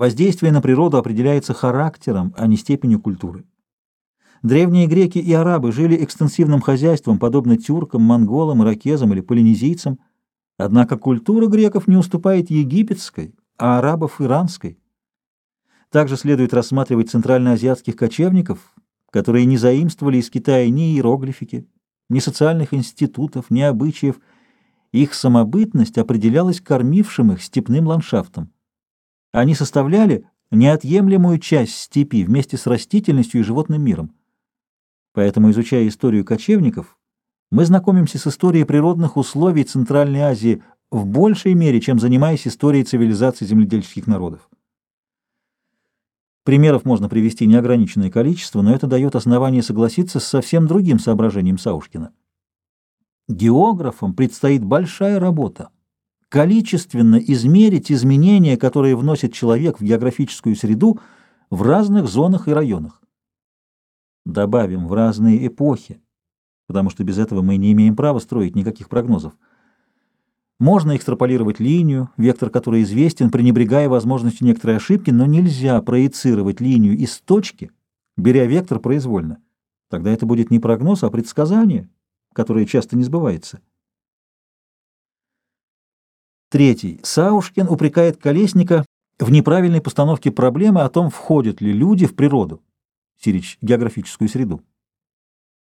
Воздействие на природу определяется характером, а не степенью культуры. Древние греки и арабы жили экстенсивным хозяйством, подобно тюркам, монголам, иракезам или полинезийцам, однако культура греков не уступает египетской, а арабов – иранской. Также следует рассматривать центральноазиатских кочевников, которые не заимствовали из Китая ни иероглифики, ни социальных институтов, ни обычаев. Их самобытность определялась кормившим их степным ландшафтом. Они составляли неотъемлемую часть степи вместе с растительностью и животным миром. Поэтому, изучая историю кочевников, мы знакомимся с историей природных условий Центральной Азии в большей мере, чем занимаясь историей цивилизации земледельческих народов. Примеров можно привести неограниченное количество, но это дает основание согласиться с совсем другим соображением Саушкина. Географам предстоит большая работа количественно измерить изменения, которые вносит человек в географическую среду в разных зонах и районах. Добавим в разные эпохи, потому что без этого мы не имеем права строить никаких прогнозов. Можно экстраполировать линию, вектор которой известен, пренебрегая возможностью некоторой ошибки, но нельзя проецировать линию из точки, беря вектор произвольно. Тогда это будет не прогноз, а предсказание, которое часто не сбывается. Третий. Саушкин упрекает Колесника в неправильной постановке проблемы о том, входят ли люди в природу, Сирич, географическую среду.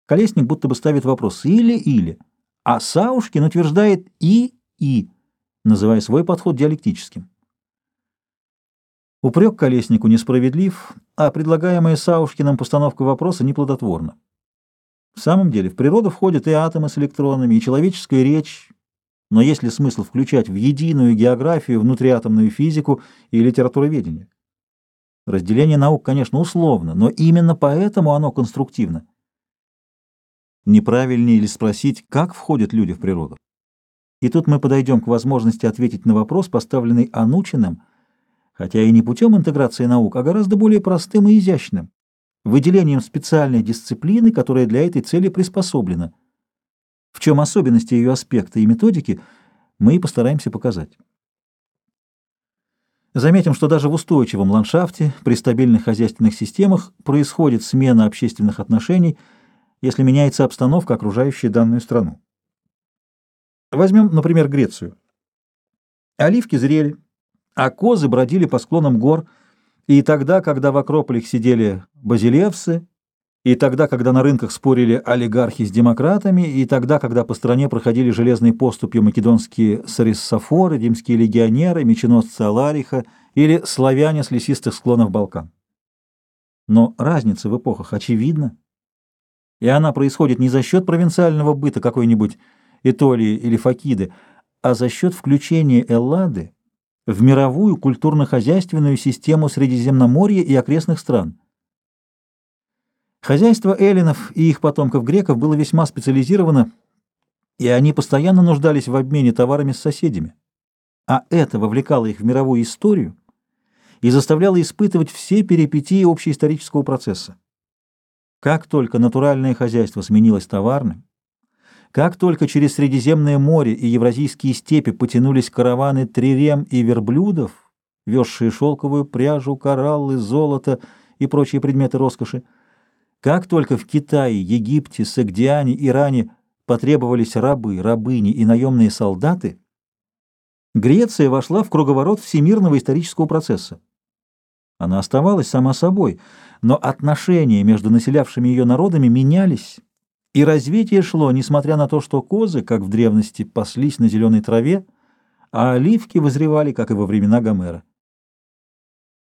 Колесник будто бы ставит вопрос «или-или», а Саушкин утверждает «и-и», называя свой подход диалектическим. Упрек Колеснику несправедлив, а предлагаемая Саушкиным постановка вопроса неплодотворна. В самом деле в природу входят и атомы с электронами, и человеческая речь, но есть ли смысл включать в единую географию, внутриатомную физику и литературоведение? Разделение наук, конечно, условно, но именно поэтому оно конструктивно. Неправильнее ли спросить, как входят люди в природу? И тут мы подойдем к возможности ответить на вопрос, поставленный Анучиным, хотя и не путем интеграции наук, а гораздо более простым и изящным, выделением специальной дисциплины, которая для этой цели приспособлена – в чем особенности ее аспекта и методики, мы и постараемся показать. Заметим, что даже в устойчивом ландшафте, при стабильных хозяйственных системах происходит смена общественных отношений, если меняется обстановка, окружающая данную страну. Возьмем, например, Грецию. Оливки зрели, а козы бродили по склонам гор, и тогда, когда в Акрополях сидели базилевсы, и тогда, когда на рынках спорили олигархи с демократами, и тогда, когда по стране проходили железной поступью македонские сариссофоры, римские легионеры, меченосцы Алариха или славяне с лесистых склонов Балкан. Но разница в эпохах очевидна, и она происходит не за счет провинциального быта какой-нибудь Этолии или Факиды, а за счет включения Эллады в мировую культурно-хозяйственную систему Средиземноморья и окрестных стран – Хозяйство эллинов и их потомков-греков было весьма специализировано, и они постоянно нуждались в обмене товарами с соседями. А это вовлекало их в мировую историю и заставляло испытывать все перипетии общеисторического процесса. Как только натуральное хозяйство сменилось товарным, как только через Средиземное море и Евразийские степи потянулись караваны трирем и верблюдов, везшие шелковую пряжу, кораллы, золото и прочие предметы роскоши, как только в Китае, Египте, Сагдиане, Иране потребовались рабы, рабыни и наемные солдаты, Греция вошла в круговорот всемирного исторического процесса. Она оставалась сама собой, но отношения между населявшими ее народами менялись, и развитие шло, несмотря на то, что козы, как в древности, паслись на зеленой траве, а оливки вызревали, как и во времена Гомера.